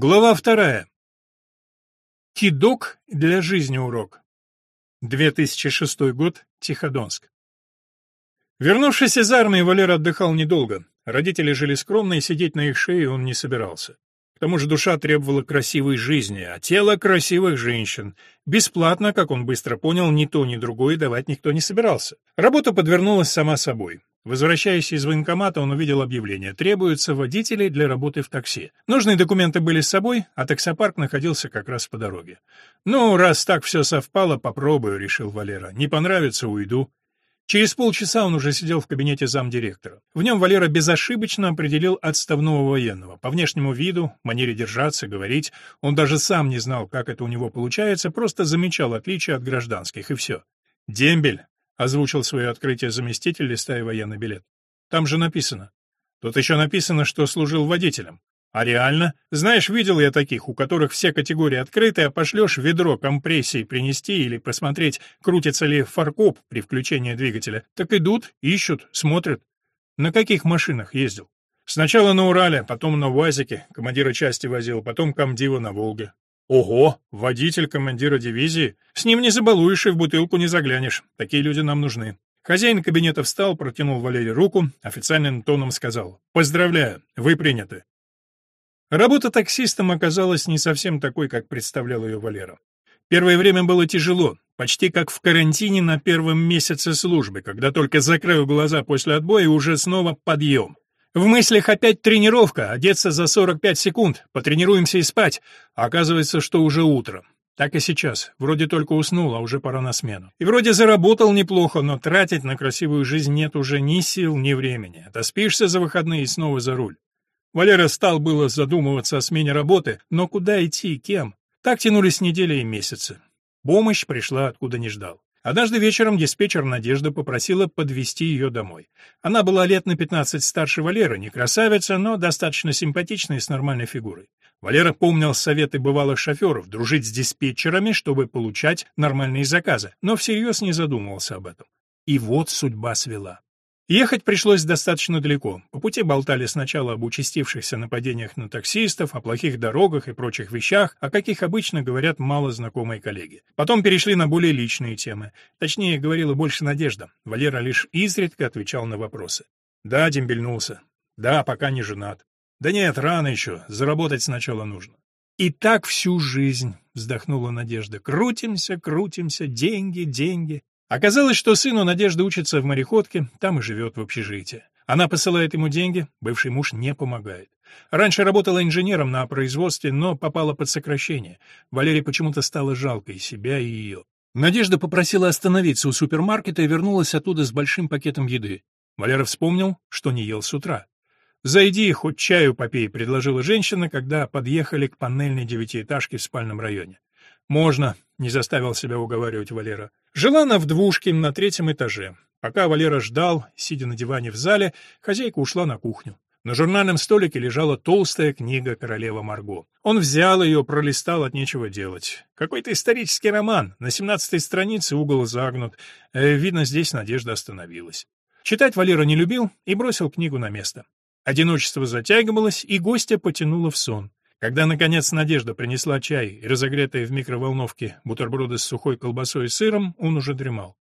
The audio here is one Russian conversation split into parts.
Глава вторая. Кидок для жизни урок. 2006 год. Тиходонск. Вернувшись из армии, Валера отдыхал недолго. Родители жили скромно, и сидеть на их шее он не собирался. К тому же душа требовала красивой жизни, а тело — красивых женщин. Бесплатно, как он быстро понял, ни то, ни другое давать никто не собирался. Работа подвернулась сама собой. Возвращаясь из военкомата, он увидел объявление. Требуются водители для работы в такси. Нужные документы были с собой, а таксопарк находился как раз по дороге. «Ну, раз так все совпало, попробую», — решил Валера. «Не понравится — уйду». Через полчаса он уже сидел в кабинете замдиректора. В нем Валера безошибочно определил отставного военного. По внешнему виду, манере держаться, говорить, он даже сам не знал, как это у него получается, просто замечал отличия от гражданских, и все. «Дембель», — озвучил свое открытие заместитель, листая военный билет. «Там же написано». «Тут еще написано, что служил водителем». А реально? Знаешь, видел я таких, у которых все категории открыты, а пошлешь ведро компрессии принести или посмотреть, крутится ли фаркоп при включении двигателя. Так идут, ищут, смотрят. На каких машинах ездил? Сначала на Урале, потом на УАЗике, командира части возил, потом комдива на Волге. Ого, водитель командира дивизии? С ним не забалуешь и в бутылку не заглянешь. Такие люди нам нужны. Хозяин кабинета встал, протянул Валерию руку, официальным тоном сказал «Поздравляю, вы приняты». Работа таксистом оказалась не совсем такой, как представлял ее Валера. Первое время было тяжело, почти как в карантине на первом месяце службы, когда только закрыл глаза после отбоя и уже снова подъем. В мыслях опять тренировка, одеться за 45 секунд, потренируемся и спать, оказывается, что уже утро. Так и сейчас. Вроде только уснул, а уже пора на смену. И вроде заработал неплохо, но тратить на красивую жизнь нет уже ни сил, ни времени. Отоспишься за выходные и снова за руль. Валера стал было задумываться о смене работы, но куда идти и кем? Так тянулись недели и месяцы. Помощь пришла откуда не ждал. Однажды вечером диспетчер Надежда попросила подвести ее домой. Она была лет на 15 старше Валеры, не красавица, но достаточно симпатичная и с нормальной фигурой. Валера помнил советы бывалых шоферов дружить с диспетчерами, чтобы получать нормальные заказы, но всерьез не задумывался об этом. И вот судьба свела. Ехать пришлось достаточно далеко. По пути болтали сначала об участившихся нападениях на таксистов, о плохих дорогах и прочих вещах, о каких обычно говорят мало знакомые коллеги. Потом перешли на более личные темы. Точнее, говорила больше Надежда. Валера лишь изредка отвечал на вопросы. «Да, дембельнулся. Да, пока не женат. Да нет, рано еще. Заработать сначала нужно». «И так всю жизнь», — вздохнула Надежда. «Крутимся, крутимся, деньги, деньги. Оказалось, что сыну Надежда учится в мореходке, там и живет в общежитии. Она посылает ему деньги, бывший муж не помогает. Раньше работала инженером на производстве, но попала под сокращение. Валерий почему-то стало жалко и себя, и ее. Надежда попросила остановиться у супермаркета и вернулась оттуда с большим пакетом еды. Валера вспомнил, что не ел с утра. «Зайди, хоть чаю попей», — предложила женщина, когда подъехали к панельной девятиэтажке в спальном районе. «Можно», — не заставил себя уговаривать Валера. Жила она в двушке на третьем этаже. Пока Валера ждал, сидя на диване в зале, хозяйка ушла на кухню. На журнальном столике лежала толстая книга «Королева Марго». Он взял ее, пролистал от нечего делать. Какой-то исторический роман. На семнадцатой странице угол загнут. Э, видно, здесь Надежда остановилась. Читать Валера не любил и бросил книгу на место. Одиночество затягивалось, и гостя потянуло в сон. Когда, наконец, Надежда принесла чай и разогретые в микроволновке бутерброды с сухой колбасой и сыром, он уже дремал.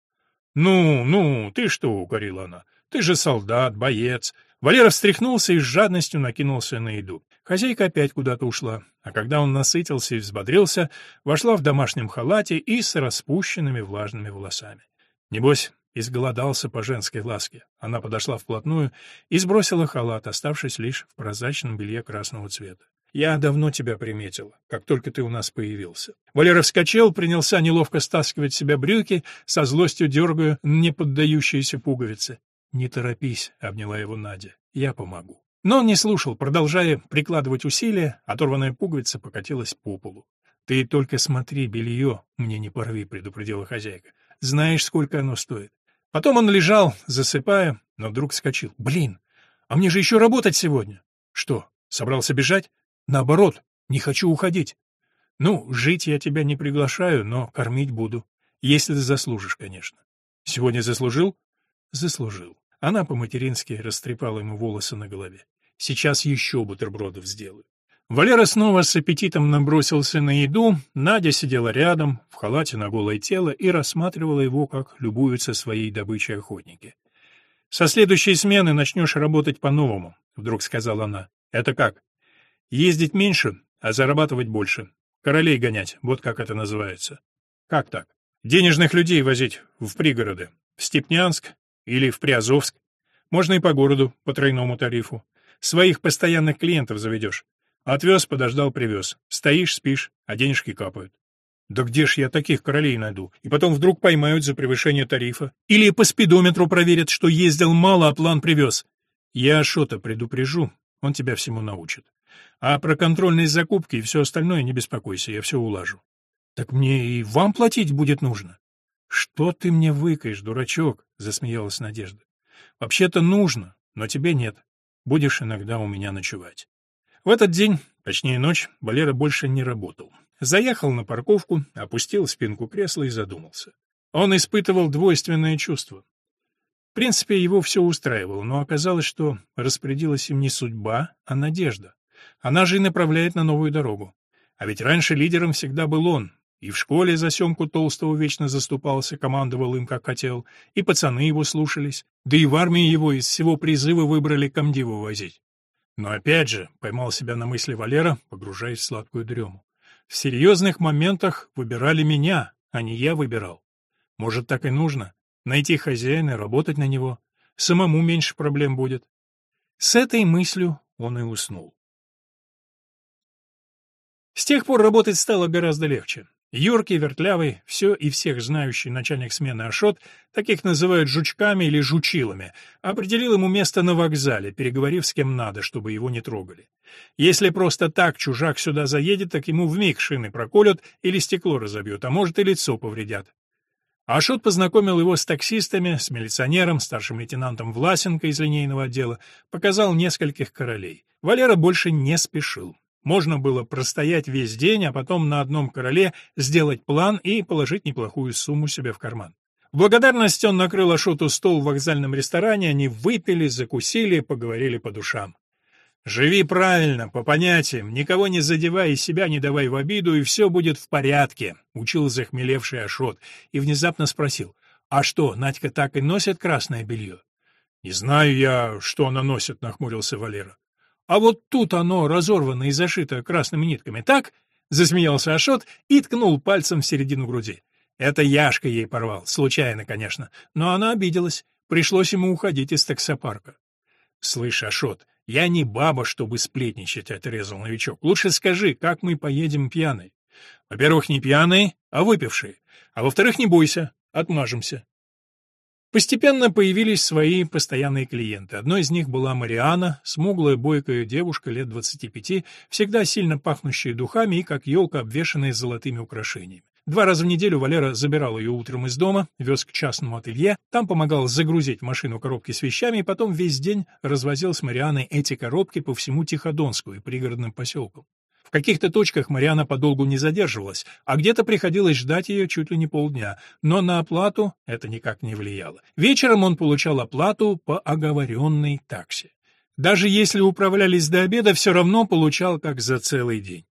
«Ну, ну, ты что?» — укорила она. «Ты же солдат, боец». Валера встряхнулся и с жадностью накинулся на еду. Хозяйка опять куда-то ушла, а когда он насытился и взбодрился, вошла в домашнем халате и с распущенными влажными волосами. Небось, изголодался по женской ласке. Она подошла вплотную и сбросила халат, оставшись лишь в прозрачном белье красного цвета. Я давно тебя приметил, как только ты у нас появился. Валера вскочил, принялся неловко стаскивать с себя брюки, со злостью дергая неподдающиеся пуговицы. «Не торопись», — обняла его Надя, — «я помогу». Но он не слушал, продолжая прикладывать усилия, оторванная пуговица покатилась по полу. «Ты только смотри, белье мне не порви», — предупредила хозяйка. «Знаешь, сколько оно стоит». Потом он лежал, засыпая, но вдруг вскочил. «Блин, а мне же еще работать сегодня!» «Что, собрался бежать?» Наоборот, не хочу уходить. Ну, жить я тебя не приглашаю, но кормить буду. Если ты заслужишь, конечно. Сегодня заслужил? Заслужил. Она по-матерински растрепала ему волосы на голове. Сейчас еще бутербродов сделаю. Валера снова с аппетитом набросился на еду, Надя сидела рядом, в халате на голое тело, и рассматривала его, как любуются своей добычей охотники. «Со следующей смены начнешь работать по-новому», — вдруг сказала она. «Это как? Ездить меньше, а зарабатывать больше. Королей гонять, вот как это называется». «Как так?» «Денежных людей возить в пригороды. В Степнянск или в Приазовск. Можно и по городу, по тройному тарифу. Своих постоянных клиентов заведешь. Отвез, подождал, привез. Стоишь, спишь, а денежки капают. Да где ж я таких королей найду? И потом вдруг поймают за превышение тарифа. Или по спидометру проверят, что ездил мало, а план привез. Я что-то предупрежу, он тебя всему научит. А про контрольные закупки и все остальное не беспокойся, я все улажу. Так мне и вам платить будет нужно. Что ты мне выкаешь, дурачок? Засмеялась Надежда. Вообще-то нужно, но тебе нет. Будешь иногда у меня ночевать. В этот день, точнее ночь, Валера больше не работал. Заехал на парковку, опустил спинку кресла и задумался. Он испытывал двойственное чувство. В принципе, его все устраивало, но оказалось, что распорядилась им не судьба, а надежда. Она же и направляет на новую дорогу. А ведь раньше лидером всегда был он. И в школе за Семку Толстого вечно заступался, командовал им, как хотел, и пацаны его слушались, да и в армии его из всего призыва выбрали комдиву возить. Но опять же, поймал себя на мысли Валера, погружаясь в сладкую дрему. В серьезных моментах выбирали меня, а не я выбирал. Может, так и нужно? Найти хозяина, работать на него. Самому меньше проблем будет. С этой мыслью он и уснул. С тех пор работать стало гораздо легче. Юркий, вертлявый, все и всех знающий начальник смены Ашот, таких называют жучками или жучилами, определил ему место на вокзале, переговорив с кем надо, чтобы его не трогали. Если просто так чужак сюда заедет, так ему вмиг шины проколют или стекло разобьют, а может и лицо повредят. Ашот познакомил его с таксистами, с милиционером, старшим лейтенантом Власенко из линейного отдела, показал нескольких королей. Валера больше не спешил. Можно было простоять весь день, а потом на одном короле сделать план и положить неплохую сумму себе в карман. В благодарность он накрыл Ашоту стол в вокзальном ресторане, они выпили, закусили, поговорили по душам. «Живи правильно, по понятиям, никого не задевай и себя не давай в обиду, и все будет в порядке», — учил захмелевший Ашот, и внезапно спросил, «А что, Надька так и носит красное белье?» «Не знаю я, что она носит», — нахмурился Валера. А вот тут оно разорвано и зашито красными нитками, так?» — засмеялся Ашот и ткнул пальцем в середину груди. Это Яшка ей порвал, случайно, конечно, но она обиделась. Пришлось ему уходить из таксопарка. «Слышь, Ашот, я не баба, чтобы сплетничать», — отрезал новичок. «Лучше скажи, как мы поедем пьяной?» «Во-первых, не пьяные, а выпившие. А во-вторых, не бойся, отмажемся». Постепенно появились свои постоянные клиенты. Одной из них была Мариана, смуглая, бойкая девушка лет 25, всегда сильно пахнущая духами и как елка, обвешанная золотыми украшениями. Два раза в неделю Валера забирал ее утром из дома, вез к частному ателье, там помогал загрузить в машину коробки с вещами и потом весь день развозил с Марианой эти коробки по всему Тиходонску и пригородным поселкам каких-то точках Мариана подолгу не задерживалась, а где-то приходилось ждать ее чуть ли не полдня, но на оплату это никак не влияло. Вечером он получал оплату по оговоренной таксе. Даже если управлялись до обеда, все равно получал как за целый день.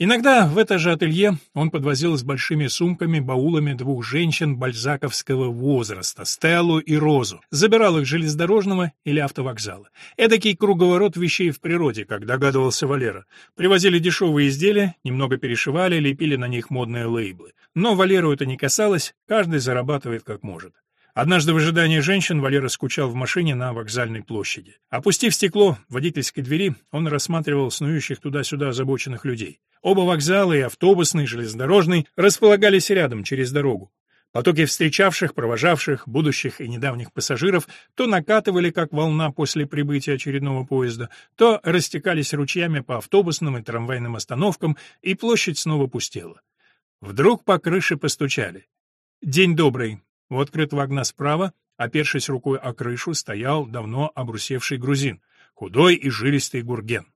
Иногда в это же ателье он подвозил с большими сумками, баулами двух женщин бальзаковского возраста, Стеллу и Розу, забирал их железнодорожного или автовокзала. Эдакий круговорот вещей в природе, как догадывался Валера. Привозили дешевые изделия, немного перешивали, лепили на них модные лейблы. Но Валеру это не касалось, каждый зарабатывает как может. Однажды в ожидании женщин Валера скучал в машине на вокзальной площади. Опустив стекло водительской двери, он рассматривал снующих туда-сюда озабоченных людей. Оба вокзала, и автобусный, и железнодорожный, располагались рядом, через дорогу. Потоки встречавших, провожавших, будущих и недавних пассажиров то накатывали, как волна после прибытия очередного поезда, то растекались ручьями по автобусным и трамвайным остановкам, и площадь снова пустела. Вдруг по крыше постучали. «День добрый!» У открытого окна справа, опершись рукой о крышу, стоял давно обрусевший грузин, худой и жилистый гурген.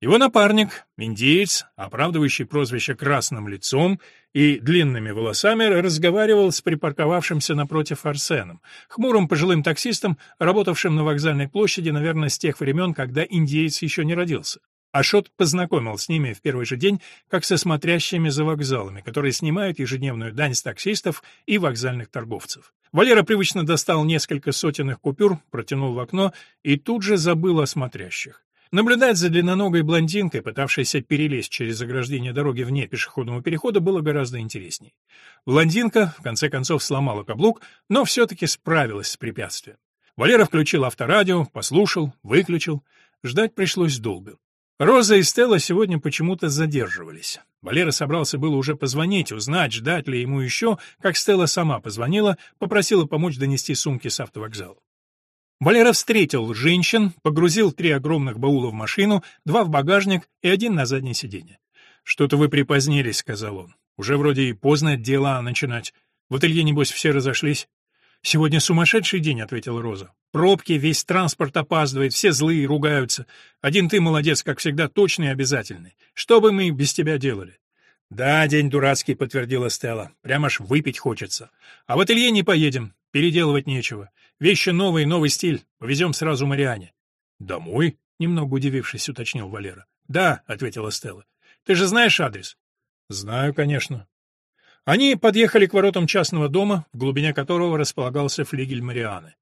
Его напарник, индеец, оправдывающий прозвище красным лицом и длинными волосами, разговаривал с припарковавшимся напротив Арсеном, хмурым пожилым таксистом, работавшим на вокзальной площади, наверное, с тех времен, когда индеец еще не родился. Ашот познакомил с ними в первый же день, как со смотрящими за вокзалами, которые снимают ежедневную дань с таксистов и вокзальных торговцев. Валера привычно достал несколько сотенных купюр, протянул в окно и тут же забыл о смотрящих. Наблюдать за длинноногой блондинкой, пытавшейся перелезть через ограждение дороги вне пешеходного перехода, было гораздо интересней. Блондинка, в конце концов, сломала каблук, но все-таки справилась с препятствием. Валера включил авторадио, послушал, выключил. Ждать пришлось долго. Роза и Стелла сегодня почему-то задерживались. Валера собрался было уже позвонить, узнать, ждать ли ему еще, как Стелла сама позвонила, попросила помочь донести сумки с автовокзала. Валера встретил женщин, погрузил три огромных баула в машину, два в багажник и один на заднее сиденье. «Что-то вы припозднились», — сказал он. «Уже вроде и поздно дела начинать. В ателье, небось, все разошлись». «Сегодня сумасшедший день», — ответила Роза. «Пробки, весь транспорт опаздывает, все злые, ругаются. Один ты молодец, как всегда, точный и обязательный. Что бы мы без тебя делали?» «Да, день дурацкий», — подтвердила Стелла. «Прямо аж выпить хочется. А в ателье не поедем, переделывать нечего. Вещи новые, новый стиль. Повезем сразу Мариане». «Домой?» — немного удивившись, уточнил Валера. «Да», — ответила Стелла. «Ты же знаешь адрес?» «Знаю, конечно». Они подъехали к воротам частного дома, в глубине которого располагался флигель Марианы.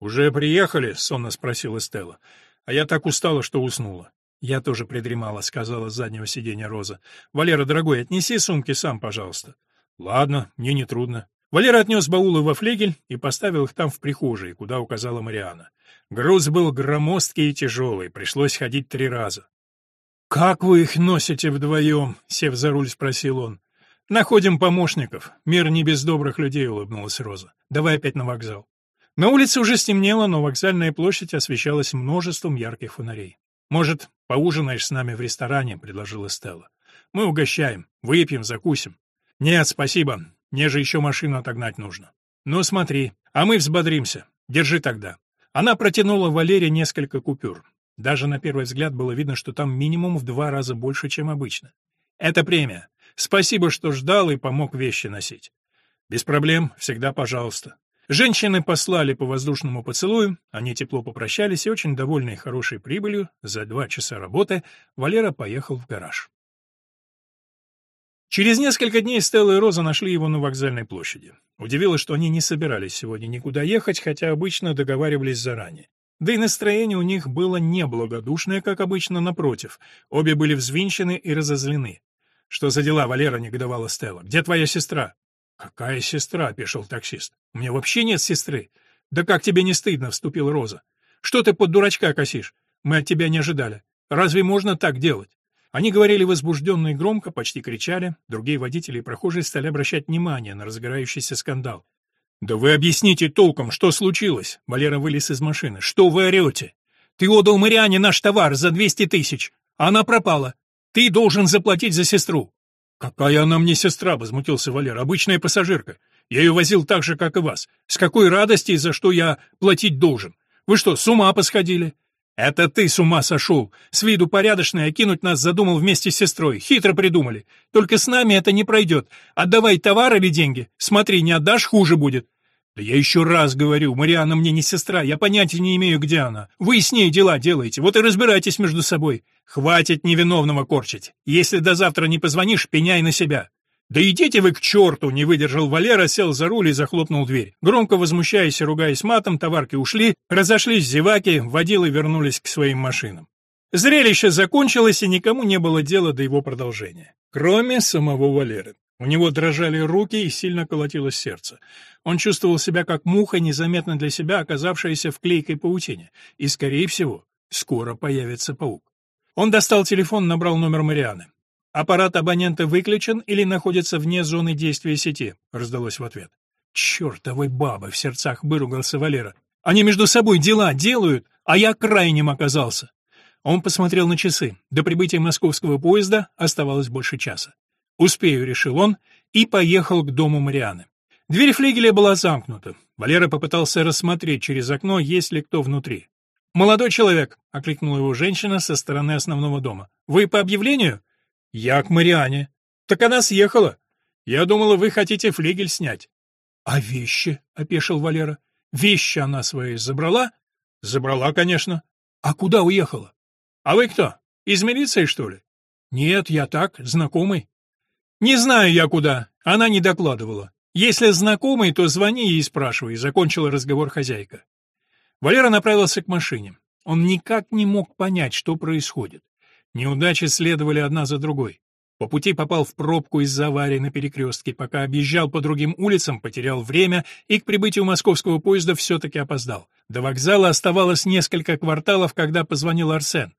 «Уже приехали?» — сонно спросила Стелла. «А я так устала, что уснула». «Я тоже придремала», — сказала с заднего сиденья Роза. «Валера, дорогой, отнеси сумки сам, пожалуйста». «Ладно, мне не трудно». Валера отнес баулы во флегель и поставил их там в прихожей, куда указала Мариана. Груз был громоздкий и тяжелый, пришлось ходить три раза. «Как вы их носите вдвоем?» — сев за руль, спросил он. «Находим помощников. Мир не без добрых людей», — улыбнулась Роза. «Давай опять на вокзал». На улице уже стемнело, но вокзальная площадь освещалась множеством ярких фонарей. «Может, поужинаешь с нами в ресторане?» — предложила Стелла. «Мы угощаем, выпьем, закусим». «Нет, спасибо. Мне же еще машину отогнать нужно». «Ну, смотри, а мы взбодримся. Держи тогда». Она протянула Валере несколько купюр. Даже на первый взгляд было видно, что там минимум в два раза больше, чем обычно. «Это премия. Спасибо, что ждал и помог вещи носить. Без проблем, всегда пожалуйста. Женщины послали по воздушному поцелую, они тепло попрощались и очень довольные хорошей прибылью, за два часа работы Валера поехал в гараж. Через несколько дней Стелла и Роза нашли его на вокзальной площади. Удивило, что они не собирались сегодня никуда ехать, хотя обычно договаривались заранее. Да и настроение у них было неблагодушное, как обычно, напротив. Обе были взвинчены и разозлены. «Что за дела, Валера?» — негодовала Стелла. «Где твоя сестра?» «Какая сестра?» — опешил таксист. «У меня вообще нет сестры». «Да как тебе не стыдно?» — вступила Роза. «Что ты под дурачка косишь? Мы от тебя не ожидали. Разве можно так делать?» Они говорили возбужденно и громко, почти кричали. Другие водители и прохожие стали обращать внимание на разгорающийся скандал. «Да вы объясните толком, что случилось?» Валера вылез из машины. «Что вы орете? Ты отдал Мариане наш товар за двести тысяч. Она пропала. Ты должен заплатить за сестру. Какая она мне сестра, возмутился Валер, обычная пассажирка. Я ее возил так же, как и вас. С какой радости и за что я платить должен? Вы что, с ума посходили? Это ты с ума сошел. С виду порядочный, а кинуть нас задумал вместе с сестрой. Хитро придумали. Только с нами это не пройдет. Отдавай товар или деньги. Смотри, не отдашь, хуже будет. «Да я еще раз говорю, Марианна мне не сестра, я понятия не имею, где она. Вы с ней дела делаете, вот и разбирайтесь между собой. Хватит невиновного корчить. Если до завтра не позвонишь, пеняй на себя». «Да идите вы к черту!» — не выдержал Валера, сел за руль и захлопнул дверь. Громко возмущаясь и ругаясь матом, товарки ушли, разошлись зеваки, водилы вернулись к своим машинам. Зрелище закончилось, и никому не было дела до его продолжения. Кроме самого Валеры. У него дрожали руки и сильно колотилось сердце. Он чувствовал себя как муха, незаметно для себя оказавшаяся в клейкой паутине. И, скорее всего, скоро появится паук. Он достал телефон, набрал номер Марианы. «Аппарат абонента выключен или находится вне зоны действия сети?» — раздалось в ответ. «Чертовы бабы!» — в сердцах выругался Валера. «Они между собой дела делают, а я крайним оказался!» Он посмотрел на часы. До прибытия московского поезда оставалось больше часа. «Успею», — решил он, и поехал к дому Марианы. Дверь флигеля была замкнута. Валера попытался рассмотреть через окно, есть ли кто внутри. «Молодой человек», — окликнула его женщина со стороны основного дома. «Вы по объявлению?» «Я к Мариане». «Так она съехала. Я думала, вы хотите флигель снять». «А вещи?» — опешил Валера. «Вещи она свои забрала?» «Забрала, конечно». «А куда уехала?» «А вы кто?» Из милиции, что ли? Нет, я так, знакомый. Не знаю я куда, она не докладывала. Если знакомый, то звони ей и спрашивай, закончила разговор хозяйка. Валера направился к машине. Он никак не мог понять, что происходит. Неудачи следовали одна за другой. По пути попал в пробку из-за аварии на перекрестке, пока объезжал по другим улицам, потерял время и к прибытию московского поезда все-таки опоздал. До вокзала оставалось несколько кварталов, когда позвонил Арсен.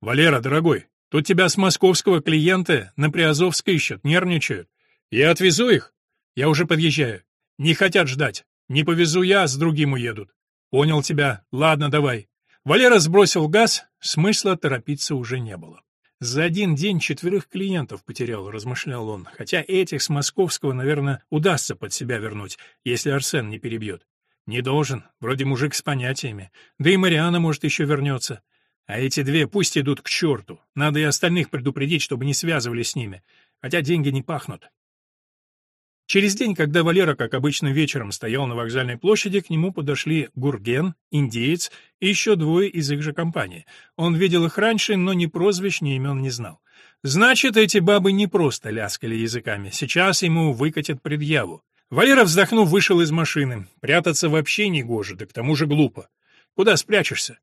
«Валера, дорогой, тут тебя с московского клиента на Приазовской ищут, нервничают. Я отвезу их? Я уже подъезжаю. Не хотят ждать. Не повезу я, с другим уедут. Понял тебя. Ладно, давай». Валера сбросил газ, смысла торопиться уже не было. За один день четверых клиентов потерял, размышлял он, хотя этих с московского, наверное, удастся под себя вернуть, если Арсен не перебьет. Не должен, вроде мужик с понятиями. Да и Мариана, может, еще вернется. А эти две пусть идут к черту. Надо и остальных предупредить, чтобы не связывались с ними. Хотя деньги не пахнут. Через день, когда Валера, как обычно, вечером стоял на вокзальной площади, к нему подошли Гурген, индеец и еще двое из их же компании. Он видел их раньше, но ни прозвищ, ни имен не знал. Значит, эти бабы не просто ляскали языками. Сейчас ему выкатят предъяву. Валера, вздохнув, вышел из машины. Прятаться вообще не гоже, да к тому же глупо. Куда спрячешься?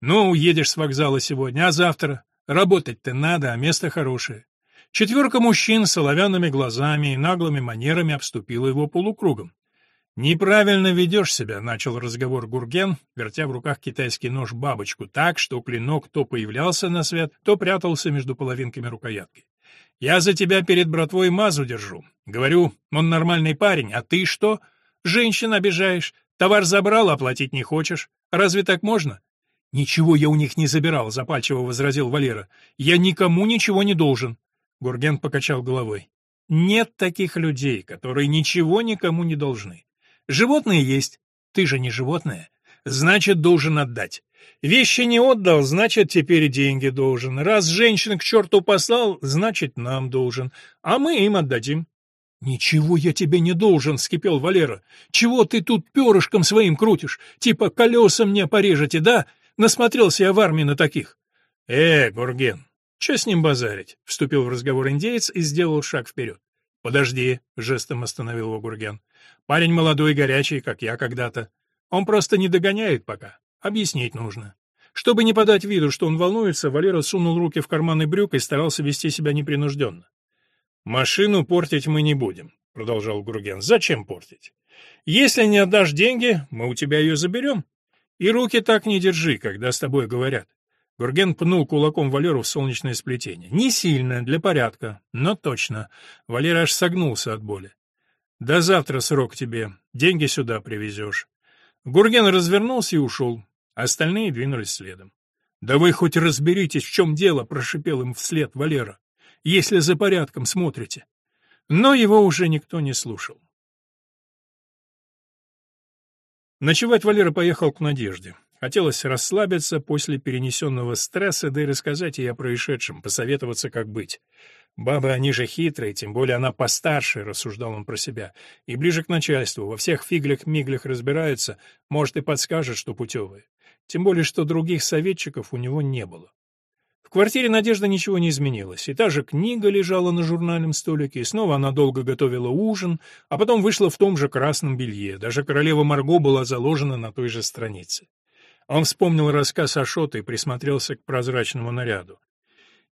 Ну, уедешь с вокзала сегодня, а завтра? Работать-то надо, а место хорошее. Четверка мужчин с оловянными глазами и наглыми манерами обступила его полукругом. «Неправильно ведешь себя», — начал разговор Гурген, вертя в руках китайский нож-бабочку так, что клинок то появлялся на свет, то прятался между половинками рукоятки. «Я за тебя перед братвой мазу держу. Говорю, он нормальный парень, а ты что? Женщин обижаешь, товар забрал, оплатить не хочешь. Разве так можно?» «Ничего я у них не забирал», — запальчиво возразил Валера. «Я никому ничего не должен». Гурген покачал головой. Нет таких людей, которые ничего никому не должны. Животные есть. Ты же не животное. Значит, должен отдать. Вещи не отдал, значит, теперь деньги должен. Раз женщин к черту послал, значит, нам должен. А мы им отдадим. «Ничего я тебе не должен», — скипел Валера. «Чего ты тут перышком своим крутишь? Типа колеса мне порежете, да? Насмотрелся я в армии на таких». «Э, Гурген, «Че с ним базарить?» — вступил в разговор индеец и сделал шаг вперед. «Подожди», — жестом остановил его Гурген. «Парень молодой и горячий, как я когда-то. Он просто не догоняет пока. Объяснить нужно». Чтобы не подать виду, что он волнуется, Валера сунул руки в карманы брюк и старался вести себя непринужденно. «Машину портить мы не будем», — продолжал Гурген. «Зачем портить? Если не отдашь деньги, мы у тебя ее заберем. И руки так не держи, когда с тобой говорят. Гурген пнул кулаком Валеру в солнечное сплетение. Не сильно, для порядка, но точно. Валера аж согнулся от боли. «До завтра срок тебе. Деньги сюда привезешь». Гурген развернулся и ушел. Остальные двинулись следом. «Да вы хоть разберитесь, в чем дело», — прошипел им вслед Валера, «если за порядком смотрите». Но его уже никто не слушал. Ночевать Валера поехал к Надежде. Хотелось расслабиться после перенесенного стресса, да и рассказать ей о происшедшем, посоветоваться, как быть. Бабы, они же хитрые, тем более она постарше, рассуждал он про себя, и ближе к начальству, во всех фиглях-миглях разбираются, может, и подскажет, что путевые. Тем более, что других советчиков у него не было. В квартире Надежды ничего не изменилось, и та же книга лежала на журнальном столике, и снова она долго готовила ужин, а потом вышла в том же красном белье, даже королева Марго была заложена на той же странице. Он вспомнил рассказ Ашота и присмотрелся к прозрачному наряду.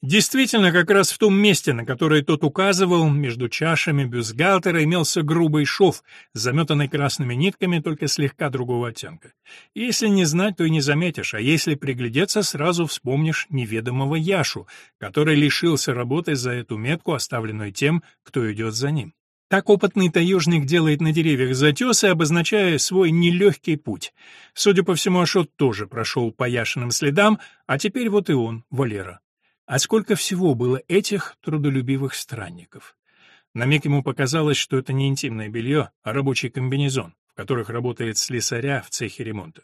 Действительно, как раз в том месте, на которое тот указывал, между чашами бюстгальтера имелся грубый шов, заметанный красными нитками, только слегка другого оттенка. Если не знать, то и не заметишь, а если приглядеться, сразу вспомнишь неведомого Яшу, который лишился работы за эту метку, оставленную тем, кто идет за ним. Так опытный таежник делает на деревьях затесы, обозначая свой нелегкий путь. Судя по всему, Ашот тоже прошел по Яшиным следам, а теперь вот и он, Валера. А сколько всего было этих трудолюбивых странников? На миг ему показалось, что это не интимное белье, а рабочий комбинезон, в которых работает слесаря в цехе ремонта.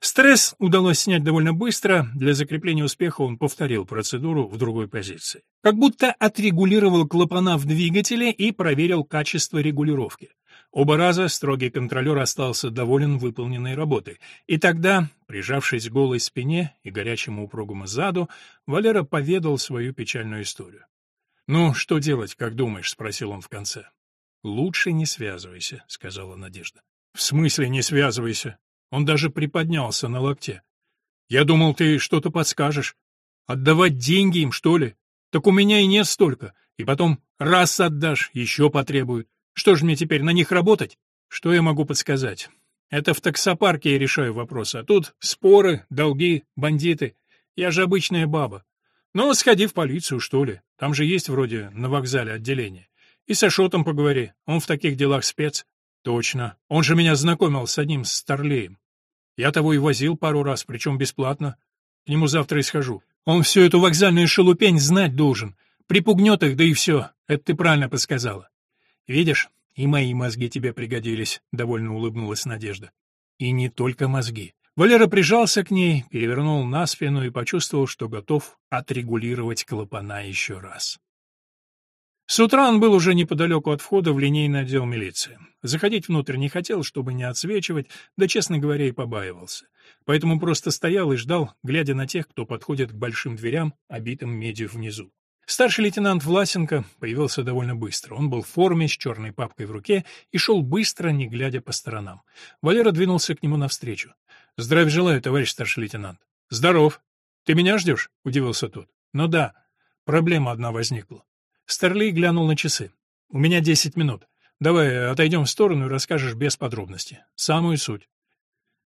Стресс удалось снять довольно быстро, для закрепления успеха он повторил процедуру в другой позиции. Как будто отрегулировал клапана в двигателе и проверил качество регулировки. Оба раза строгий контролер остался доволен выполненной работой. И тогда, прижавшись к голой спине и горячему упругому заду, Валера поведал свою печальную историю. «Ну, что делать, как думаешь?» — спросил он в конце. «Лучше не связывайся», — сказала Надежда. «В смысле не связывайся?» Он даже приподнялся на локте. «Я думал, ты что-то подскажешь. Отдавать деньги им, что ли? Так у меня и нет столько. И потом, раз отдашь, еще потребуют. Что же мне теперь, на них работать? Что я могу подсказать? Это в таксопарке я решаю вопросы, а тут споры, долги, бандиты. Я же обычная баба. Ну, сходи в полицию, что ли. Там же есть вроде на вокзале отделение. И с Ашотом поговори, он в таких делах спец. Точно. Он же меня знакомил с одним старлеем. Я того и возил пару раз, причем бесплатно. К нему завтра и схожу. Он всю эту вокзальную шелупень знать должен. Припугнет их, да и все. Это ты правильно подсказала. Видишь, и мои мозги тебе пригодились, — довольно улыбнулась Надежда. И не только мозги. Валера прижался к ней, перевернул на спину и почувствовал, что готов отрегулировать клапана еще раз. С утра он был уже неподалеку от входа в линейный отдел милиции. Заходить внутрь не хотел, чтобы не отсвечивать, да, честно говоря, и побаивался. Поэтому просто стоял и ждал, глядя на тех, кто подходит к большим дверям, обитым медью внизу. Старший лейтенант Власенко появился довольно быстро. Он был в форме, с черной папкой в руке, и шел быстро, не глядя по сторонам. Валера двинулся к нему навстречу. «Здравия желаю, товарищ старший лейтенант». «Здоров. Ты меня ждешь?» — удивился тот. «Ну да. Проблема одна возникла». Старлей глянул на часы. «У меня десять минут. Давай отойдем в сторону и расскажешь без подробностей. Самую суть».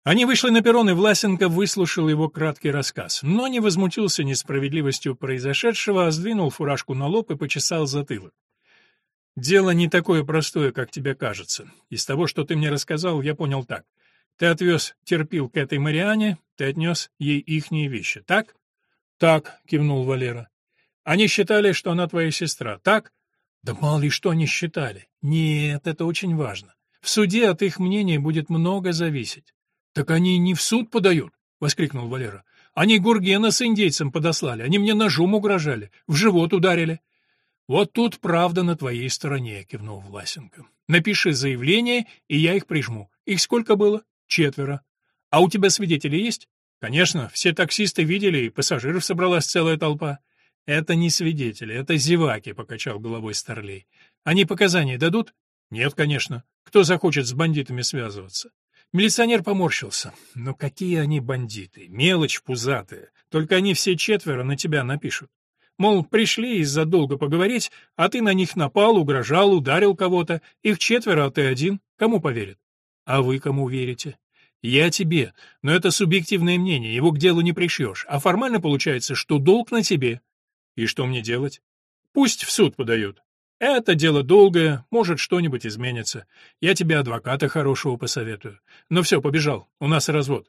Они вышли на перрон, и Власенко выслушал его краткий рассказ, но не возмутился несправедливостью произошедшего, а сдвинул фуражку на лоб и почесал затылок. «Дело не такое простое, как тебе кажется. Из того, что ты мне рассказал, я понял так. Ты отвез терпил к этой Мариане, ты отнес ей ихние вещи, так?» «Так», — кивнул Валера. «Они считали, что она твоя сестра, так?» «Да мало ли что они считали. Нет, это очень важно. В суде от их мнения будет много зависеть. «Так они не в суд подают!» — воскликнул Валера. «Они Гургена с индейцем подослали, они мне ножом угрожали, в живот ударили». «Вот тут правда на твоей стороне», — кивнул Власенко. «Напиши заявление, и я их прижму. Их сколько было? Четверо. А у тебя свидетели есть?» «Конечно, все таксисты видели, и пассажиров собралась целая толпа». «Это не свидетели, это зеваки», — покачал головой Старлей. «Они показания дадут?» «Нет, конечно. Кто захочет с бандитами связываться?» Милиционер поморщился. «Ну какие они бандиты? Мелочь пузатая. Только они все четверо на тебя напишут. Мол, пришли из-за долго поговорить, а ты на них напал, угрожал, ударил кого-то. Их четверо, а ты один. Кому поверят? А вы кому верите? Я тебе, но это субъективное мнение, его к делу не пришьешь. А формально получается, что долг на тебе. И что мне делать? Пусть в суд подают. Это дело долгое, может, что-нибудь изменится. Я тебе адвоката хорошего посоветую. Ну все, побежал, у нас развод.